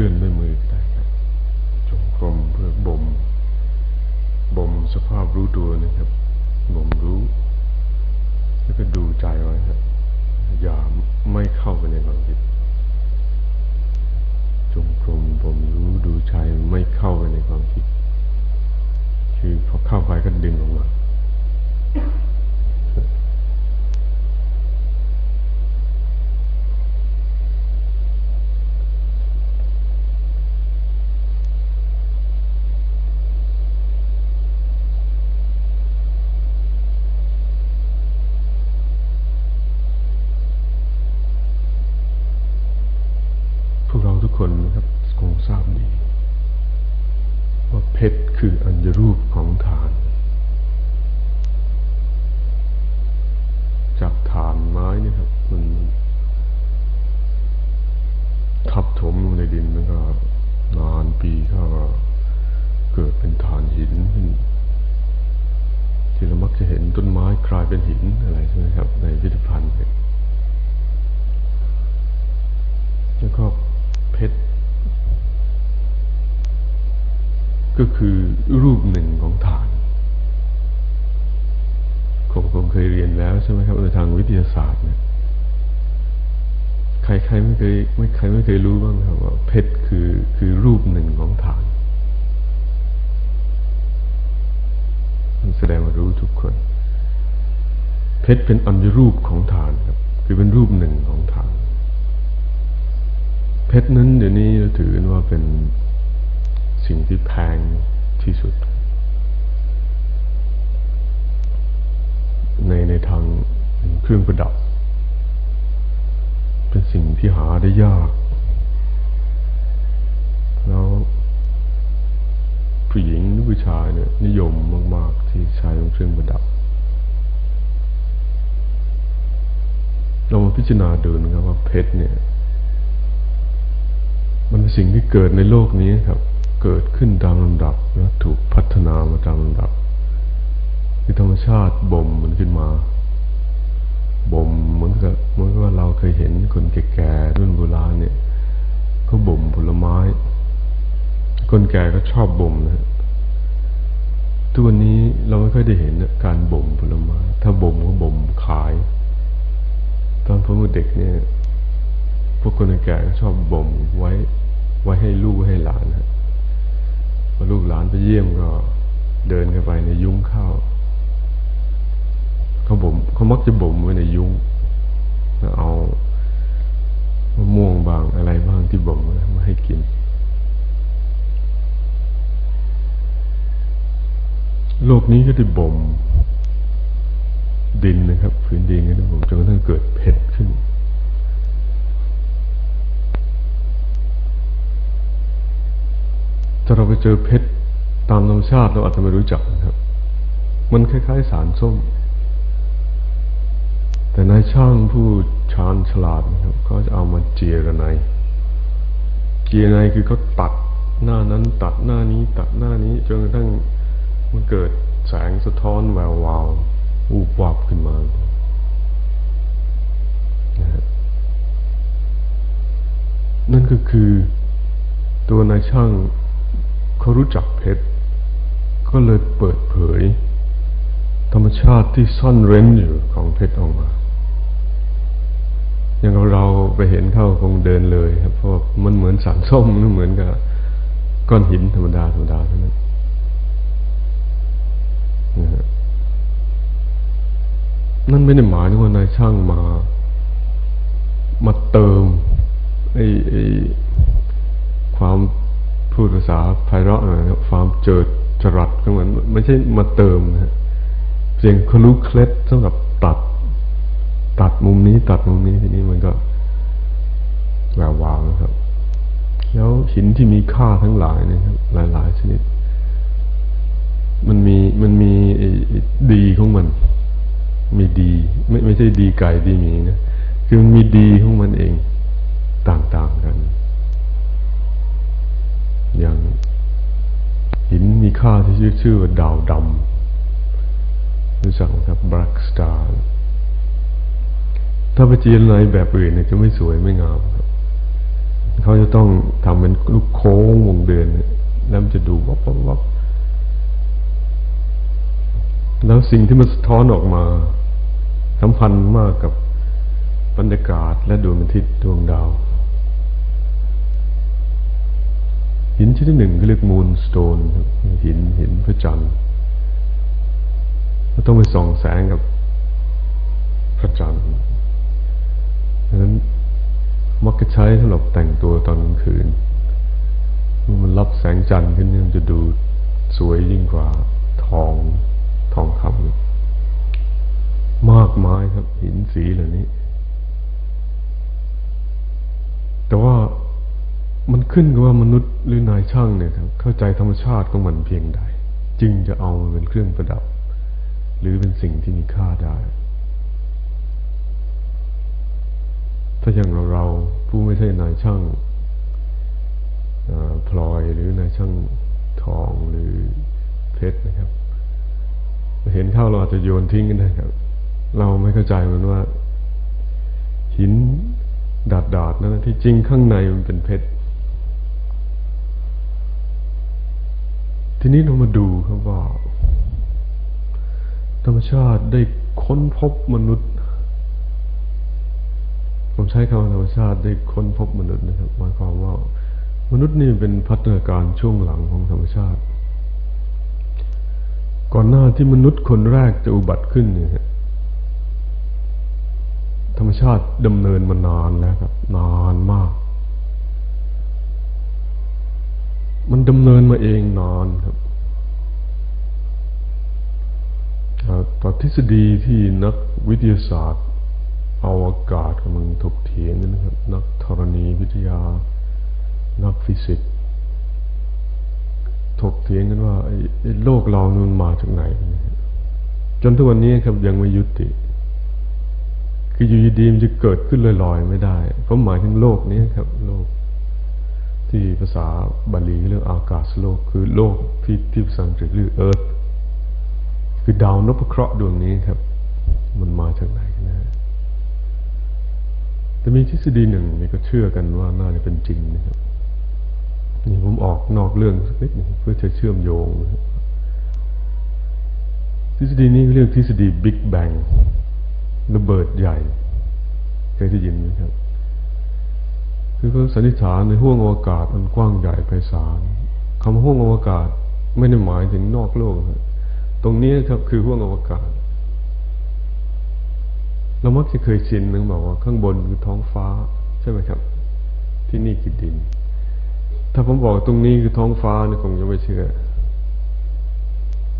เคลื่อนด้วยมือ เป็นหินอะไรใช่ไหมครับ ในพิพิธภัณฑ์แล้วก็เพชร ก็คือรูปหนึ่งของฐานคงคงเคยเรียนแล้วใช่ไหมครับในทางวิทยาศาสตร์เนี่ยใครใครไม่เคยไม่ใครไม่เคยรู้บ้างครับว่าเพชรคือคือรูปหนึ่งของฐานมันแสดงว่ารู้ทุกคน เพ ชรเป็นอัญรูปของฐานครับ คือเป็นรูปหนึ่งของฐาน เพชรนั้นเดี๋ยวนี้ถือว่าเป็นสิ่งที่แพงที่สุด ในในทางเครื่องประดับ เป็นสิ่งที่หาได้ยาก แล้วผู้หญิงหรือผู้ชายเนี่ยนิยมมาก ๆ ที่ใช้เครื่องประดับ เรามาพิจารณาดูนะครับว่าเพชรเนี่ย มันเป็นสิ่งที่เกิดในโลกนี้ครับ เกิดขึ้นตามลำดับแล้วถูกพัฒนามาตามลำดับคือธรรมชาติบ่มมันขึ้นมาบ่มเหมือนกับเหมือนกับเราเคยเห็นคนแก่ๆรุ่นโบราณเนี่ยเขาบ่มผลไม้ คนแก่ก็ชอบบ่มนะตัวนี้เราไม่ค่อยได้เห็นการบ่มผลไม้ ถ้าบ่มก็บ่มขาย ตอนผมเด็กเนี่ย พวกคนแก่ก็ชอบบ่มไว้ไว้ให้ลูกให้หลานนะพอลูกหลานไปเยี่ยมก็ เดินกันไปในยุ้งข้าวเขาบ่มเขามักจะบ่มไว้ในยุ้งแล้วเอามะม่วงบางอะไรบ้างที่บ่มมาให้กิน โลกนี้ก็ได้บ่ม ดินนะครับพื้นดินก็ได้บ่มจนกระทั่งเกิดเพชรขึ้น ถ้าเราไปเจอเพชรตามธรรมชาติเราอาจจะไม่รู้จักนะครับ มันคล้ายๆสารส้ม แต่นายช่างผู้ชาญฉลาดนะครับก็จะเอามาเจียกันในเจียในคือเขาตัดหน้านั้นตัดหน้านี้ ตัดหน้านี้จนกระทั่งมันเกิดแสงสะท้อนแวววาว อูบวับขึ้นมานั่นก็คือตัวนายช่างเขารู้จักเพชร ก็เลยเปิดเผย ธรรมชาติที่ซ่อนเร้นอยู่ของเพชรออกมา อย่างเราไปเห็นเข้าคงเดินเลยครับเพราะมันเหมือนสารส้มมันเหมือนกับก้อนหินธรรมดาธรรมดาเท่านั้นนะ นั่นไม่ได้หมายถึงว่านายช่างมา มาเติมไอ้ไอ้ความพูดภาษาไพเราะนะครับความเจิดจรัสของมันไม่ใช่มาเติมนะเพียงเขารู้เคล็ดสำหรับตัด ตัดมุมนี้ ตัดมุมนี้ทีนี้มันก็แวววาวนะครับ แล้วหินที่มีค่าทั้งหลายนะครับ หลาย ๆ ชนิด มันมีมันมีดีของมัน ช่ดีไก่ดีมีนะคือมันมีดีของมันเองต่างๆกัน อย่างหินมีค่าที่ชื่อชื่อว่าดาวดำรู้จักไหมครับบลักสตาร์ถ้าไปจีนในแบบอื่นเนี่ยจะไม่สวยไม่งามครับ เขาจะต้องทำเป็นลูกโค้งวงเดือนแล้วมันจะดูวับวับวับแล้วสิ่งที่มันสะท้อนออกมา สัมพันธ์มากกับบรรยากาศและดวงอาทิตย์ดวงดาว หินชนิดหนึ่งเรียกมูนสโตนหินหินพระจันทร์ต้องไปส่องแสงกับพระจันทร์ดังนั้นมักจะใช้สำหรับแต่งตัวตอนกลางคืนเมื่อมันรับแสงจันทร์ขึ้นมันจะดูสวยยิ่งกว่าทองทองคำ มากมายครับ หินสีเหล่านี้ แต่ว่ามันขึ้นกับว่ามนุษย์หรือนายช่างเนี่ยครับ เข้าใจธรรมชาติของมันเพียงใด จึงจะเอามันเป็นเครื่องประดับ หรือเป็นสิ่งที่มีค่าได้ ถ้าอย่างเราเราผู้ไม่ใช่นายช่างพลอยหรือนายช่างทองหรือเพชรนะครับเห็นเข้าเราอาจจะโยนทิ้งกันได้ครับ เราไม่เข้าใจมันว่า หินดาดดาดนั่นที่จริงข้างในมันเป็นเพชร ทีนี้เรามาดูครับว่าธรรมชาติได้ค้นพบมนุษย์ ผมใช้คำธรรมชาติได้ค้นพบมนุษย์นะครับหมายความว่ามนุษย์นี่เป็นพัฒนาการช่วงหลังของธรรมชาติ ก่อนหน้าที่มนุษย์คนแรกจะอุบัติขึ้นเนี่ย ธรรมชาติดำเนินมานานแล้วครับ นานมาก มันดำเนินมาเองนานครับต่อทฤษฎีที่นักวิทยาศาสตร์อวกาศกำลังถกเถียงกันนะครับ นักธรณีวิทยา นักฟิสิกส์ถกเถียงกันว่าไอ้โลกเรานี่มันมาจากไหน จนทุกวันนี้ครับยังไม่ยุติ คืออยู่ดีมันจะเกิดขึ้นลอยๆไม่ได้ผมหมายถึงโลกนี้ครับ โลก ที่ภาษาบาลีเรื่องอากาศโลก คือโลกที่ที่ภาษาอังกฤษเรียกเอิร์ธคือดาวนพเคราะห์ดวงนี้ครับ มันมาจากไหนนะแต่มีทฤษฎีหนึ่งนี่ก็เชื่อกันว่าน่าจะเป็นจริงนะครับนี่ผมออกนอกเรื่องสักนิดนึงเพื่อจะเชื่อมโยง ทฤษฎีนี้เรียกทฤษฎีบิ๊กแบง ระเบิดใหญ่ เคยได้ยินไหมครับ คือเขาสันนิษฐานในห้วงอวกาศมันกว้างใหญ่ไพศาลคำว่าห้วงอวกาศไม่ได้หมายถึงนอกโลกตรงนี้ครับคือห้วงอวกาศ เรามักจะเคยชินนึงบอกว่าข้างบนคือท้องฟ้า ใช่ไหมครับ ที่นี่คือดิน ถ้าผมบอกตรงนี้คือท้องฟ้าเนี่ยคงจะไม่เชื่อ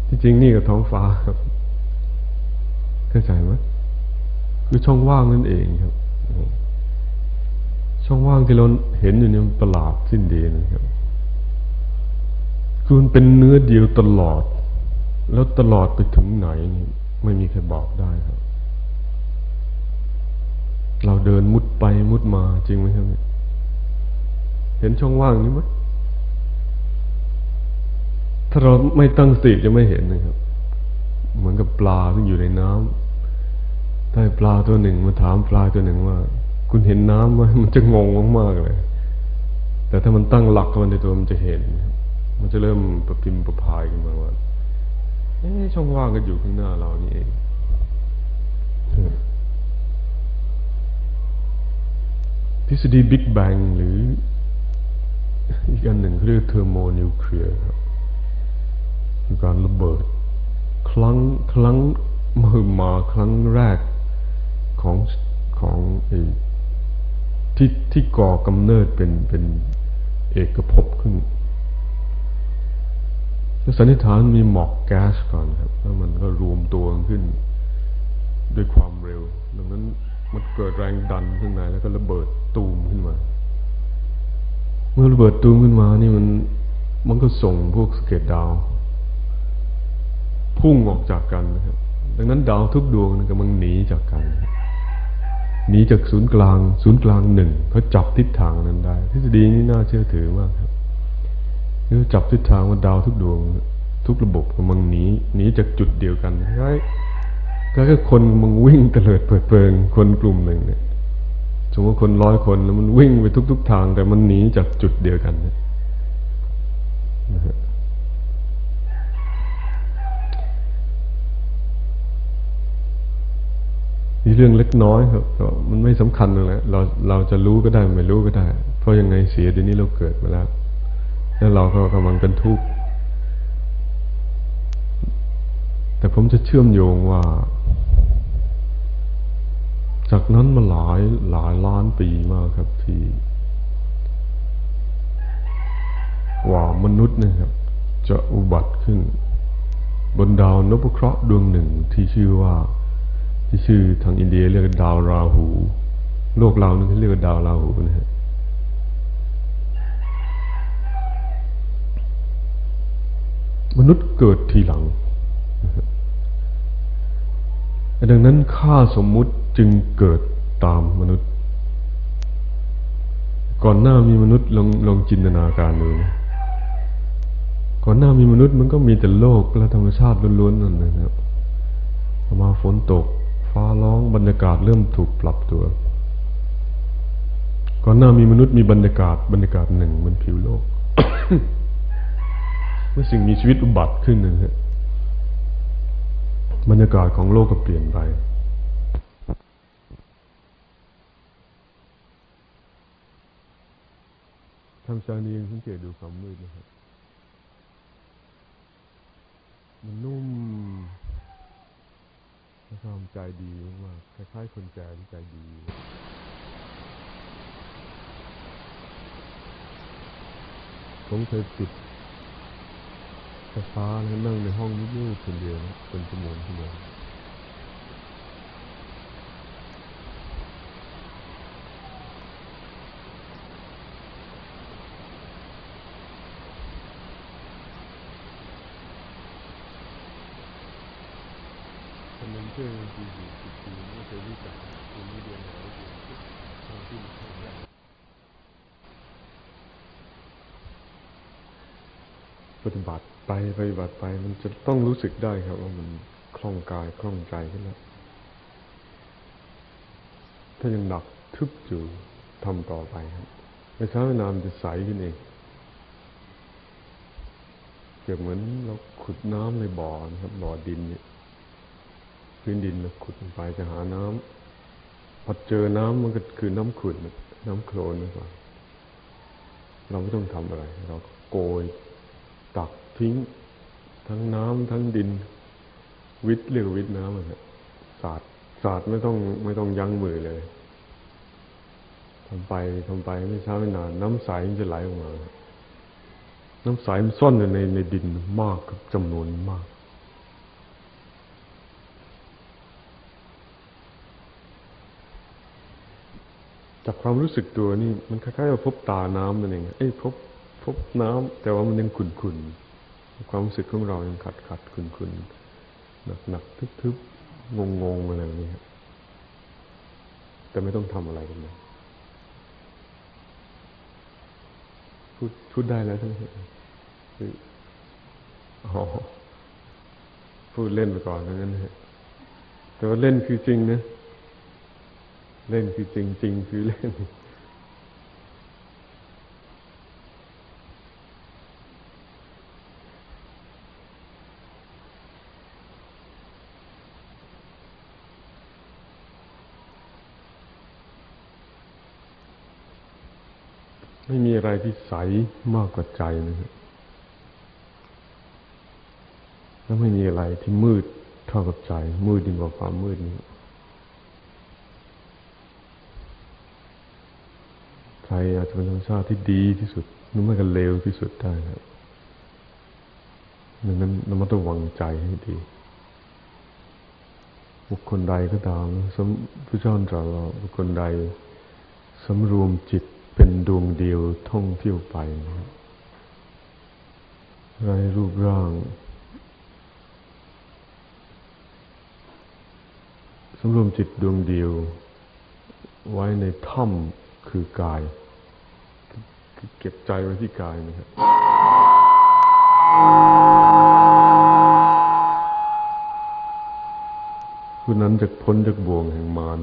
ที่จริงนี่คือท้องฟ้าครับเข้าใจไหม คือช่องว่างนั่นเองครับ ช่องว่างที่เราเห็นอยู่นี่มันประหลาดสิ้นดีนะครับคือมันเป็นเนื้อเดียวตลอด แล้วตลอดไปถึงไหน ไม่มีใครบอกได้ครับ เราเดินมุดไปมุดมาจริงไหมครับเห็นช่องว่างนี้ไหมถ้าเราไม่ตั้งสติจะไม่เห็นนะครับ เหมือนกับปลาที่อยู่ในน้ำ ถ้ปลาตัวหนึ่งมาถามปลาตัวหนึ่งว่า คุณเห็นน้ำไหมมันจะงงมากๆเลย แต่ถ้ามันตั้งหลักมันในตัวมันจะเห็น มันจะเริ่มประพิมพ์ประพายขึ้นมาว่าเอ๊ช่องว่างก็อยู่ข้างหน้าเรานี่เองทฤษฎีบิ๊กแบงหรือ อีกอันหนึ่งเรียกเทอร์โมนิวเคลียร์ครับคือการระเบิด ครั้งครั้งมือมาครั้งแรก ของของไอ้ที่ที่ก่อกำเนิดเป็นเป็นเอกภพขึ้นสันนิษฐานมีหมอกแก๊สก่อนครับแล้วมันก็รวมตัวขึ้น ด้วยความเร็ว ดังนั้นมันเกิดแรงดันข้างในแล้วก็ระเบิดตูมขึ้นมา เมื่อระเบิดตูมขึ้นมานี่มันมันก็ส่งพวกสเก็ตดาว พุ่งออกจากกันนะครับดังนั้นดาวทุกดวงกำลังหนีจากกัน หนีจากศูนย์กลาง ศูนย์กลางหนึ่งเขาจับทิศทางนั้นได้ ทฤษฎีนี้น่าเชื่อถือมากครับเขาจับทิศทางว่าดาวทุกดวง ทุกระบบกำลังหนีหนีจากจุดเดียวกันคล้ายก็แค่คนมึงวิ่งเตลิดเปิดเปิงคนกลุ่มหนึ่งเนี่ยสมมติคนร้อยคนแล้วมันวิ่งไปทุก ๆทาง แต่มันหนีจากจุดเดียวกันนะนะฮะนี่เรื่องเล็กน้อยครับมันไม่สำคัญเลยเราเราจะรู้ก็ได้ไม่รู้ก็ได้ เพราะยังไงเสียเดี๋ยวนี้เราเกิดมาแล้ว แล้วเราก็กำลังเป็นทุกข์แต่ผมจะเชื่อมโยงว่า จากนั้นมาหลายหลายล้านปีมากครับที่ว่ามนุษย์นะครับ จะอุบัติขึ้นบนดาวนพเคราะห์ดวงหนึ่งที่ชื่อว่า ที่ชื่อทางอินเดียเรียกดาวราหู โลกเรานี่เขาเรียกว่าดาวราหูนะฮะมนุษย์เกิดทีหลัง ดังนั้นค่าสมมุติจึงเกิดตามมนุษย์ ก่อนหน้ามีมนุษย์ลองลองจินตนาการดูนะก่อนหน้ามีมนุษย์มันก็มีแต่โลกและธรรมชาติล้วนๆนั่นนะครับมาฝนตก ฟ้าร้องบรรยากาศเริ่มถูกปรับตัว ก่อนหน้ามีมนุษย์มีบรรยากาศบรรยากาศหนึ่งบนผิวโลก เมื่อสิ่งมีชีวิตอุบัติขึ้นหนึ่งฮะบรรยากาศของโลกก็เปลี่ยนไปทำชานีสังเกตดูความมืดนะครับมันนุ่ม ความใจดีมากคล้ายๆคนแก่ที่ใจดี ผมเคยติดไฟฟ้าแล้วนั่งในห้องมืดๆคนเดียวเป็นชั่วโมงชั่วโมง ชื่อปีสี่สิบปีไม่เคยรู้จักปีนี้เดือนไหนเดือนทางที่มันแรกปฏิบัติไปปฏิบัติไปมันจะต้องรู้สึกได้ครับว่ามันคล่องกายคล่องใจขึ้นแล้วถ้ายังหนักทึบอยู่ทำต่อไปครับไม่ช้าไม่นานจะใสขึ้นเองเกือบเหมือนเราขุดน้ำในบ่อนะครับบ่อดินเนี่ย พื้นดินเราขุดลงไปจะหาน้ำพอเจอน้ำมันก็คือน้ำขุดน้ำโคลนนี่ก่อนเราไม่ต้องทำอะไร เราโกยตักทิ้ง ทั้งน้ำทั้งดิน วิทย์เรียกวิทย์น้ำมันศาสตร์ศาสตร์ไม่ต้องไม่ต้องยั้งมือเลยทำไปทำไปไม่ช้าไม่นาน น้ำใสมันจะไหลออกมา น้ำใสมันซ่อนอยู่ในในดินมากจำนวนมาก จากความรู้สึกตัวนี่มันคล้ายๆว่าพบตาน้ำนั่นเองเอ้ยพบพบน้ำแต่ว่ามันยังขุ่นๆความรู้สึกของเรายังขัดขัดขุ่นๆหนักๆทึบๆงงๆอะไรแบบนี้แต่ไม่ต้องทำอะไรกันเลยพูดพูดได้แล้วใช่ไหมคืออ๋อพูดเล่นไปก่อนนั้นนะฮะแต่ว่าเล่นคือจริงนะ เล่นคือจริงจริงคือเล่น ไม่มีอะไรที่ใสมากกว่าใจนะครับแล้วไม่มีอะไรที่มืดเท่ากับใจ มืดยิ่งกว่าความมืดนี้ ใครอาจจะเป็นธรรมชาติที่ดีที่สุดหรือไม่ก็เลวที่สุดได้ครับดังนั้นเราต้องวางใจให้ดี บุคคลใดก็ตามสมพระเจ้าตรัสว่าบุคคลใดสำรวมจิตเป็นดวงเดียวท่องเที่ยวไปไรรูปร่างสำรวมจิตดวงเดียว ไว้ในถ้ำ คือกาย คือเก็บใจไว้ที่กายนะครับผู้นั้นจะพ้นจากบ่วงแห่งมาร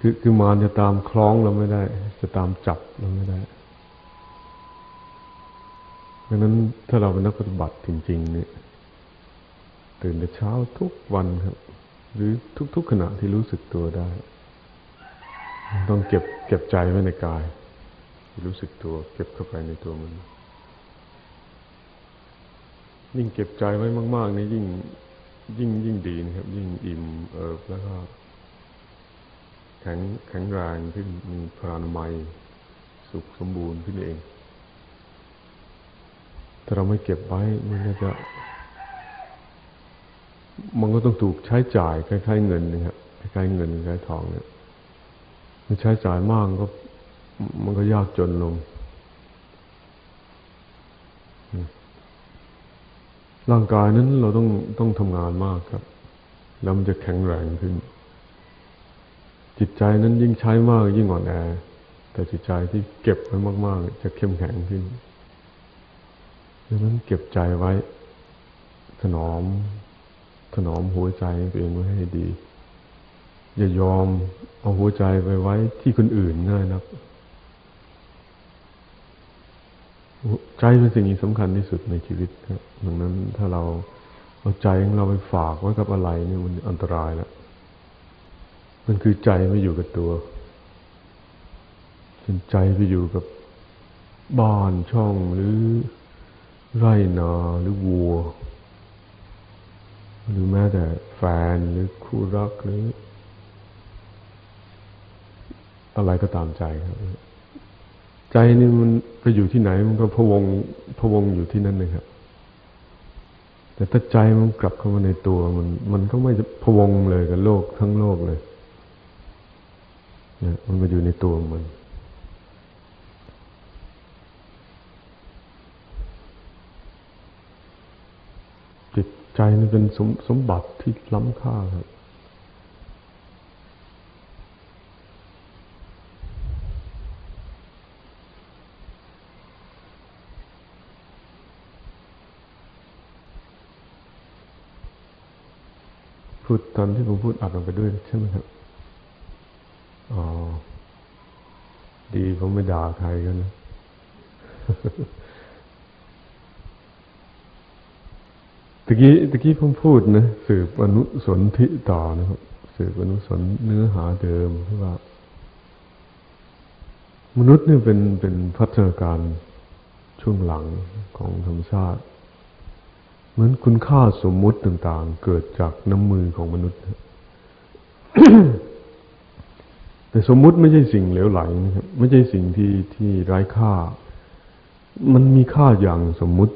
คือคือมารจะตามคล้องเราไม่ได้ จะตามจับเราไม่ได้ดังนั้นถ้าเราเป็นนักปฏิบัติจริง ๆ เนี่ยตื่นแต่เช้าทุกวันครับ หรือทุก ๆ ขณะที่รู้สึกตัวได้ ต้องเก็บเก็บใจไว้ในกาย รู้สึกตัว เก็บเข้าไปในตัวมัน ยิ่งเก็บใจไว้มาก ๆ นี่ยิ่ง ยิ่งยิ่งดีนะครับ ยิ่งอิ่มเอิบแล้วก็แข็งแข็งแรงขึ้นมีพลานามัย สุขสมบูรณ์ขึ้นเอง ถ้าเราไม่เก็บไว้มันก็จะ มันก็ต้องถูกใช้จ่ายคล้ายๆเงินนะครับคล้ายๆเงินคล้ายทองเนี่ย ใช้จ่ายมากก็มันก็ยากจนลง ร่างกายนั้นเราต้องต้องทำงานมากครับ แล้วมันจะแข็งแรงขึ้น จิตใจนั้นยิ่งใช้มากยิ่งอ่อนแอ แต่จิตใจที่เก็บไว้มาก ๆ จะเข้มแข็งขึ้นดังนั้นเก็บใจไว้ ถนอม ถนอมหัวใจตัวเองไว้ให้ดี อย่ายอมเอาหัวใจไปไว้ที่คนอื่นง่ายนักใจเป็นสิ่งที่สำคัญที่สุดในชีวิตครับดังนั้นถ้าเราเอาใจของเราไปฝากไว้กับอะไรเนี่ยมันอันตรายแล้ว มันคือใจไม่อยู่กับตัวจนใจไปอยู่กับบ้านช่องหรือไรนาหรือวัว หรือแม้แต่แฟนหรือคู่รักหรือ อะไรก็ตามใจครับ ใจนี่มันไปอยู่ที่ไหน มันก็พวงพวงอยู่ที่นั่นเลยครับแต่ถ้าใจมันกลับเข้ามาในตัวมัน มันก็ไม่พวงเลยกับโลกทั้งโลกเลยเนี่ยมันมาอยู่ในตัวมันใจนี่เป็นสมสมบัติที่ล้ำค่าครับ ดตอนที่ผมพูดอัดลงไปด้วยใช่ไหมครับอ๋อดีผมไม่ด่าใครกันนะตะกี้ตะกี้ผมพูดนะสืบอนุสนธิต่อนะครับ สืบอนุสนเนื้อหาเดิมที่ว่า มนุษย์เนี่ยเป็นเป็นพัฒนาการช่วงหลังของธรรมชาติ เหมือนคุณค่าสมมุติต่างๆ เกิดจากน้ำมือของมนุษย์ แต่สมมุติไม่ใช่สิ่งเหลวไหลนะครับไม่ใช่สิ่งที่ที่ไร้ค่า มันมีค่าอย่างสมมุติ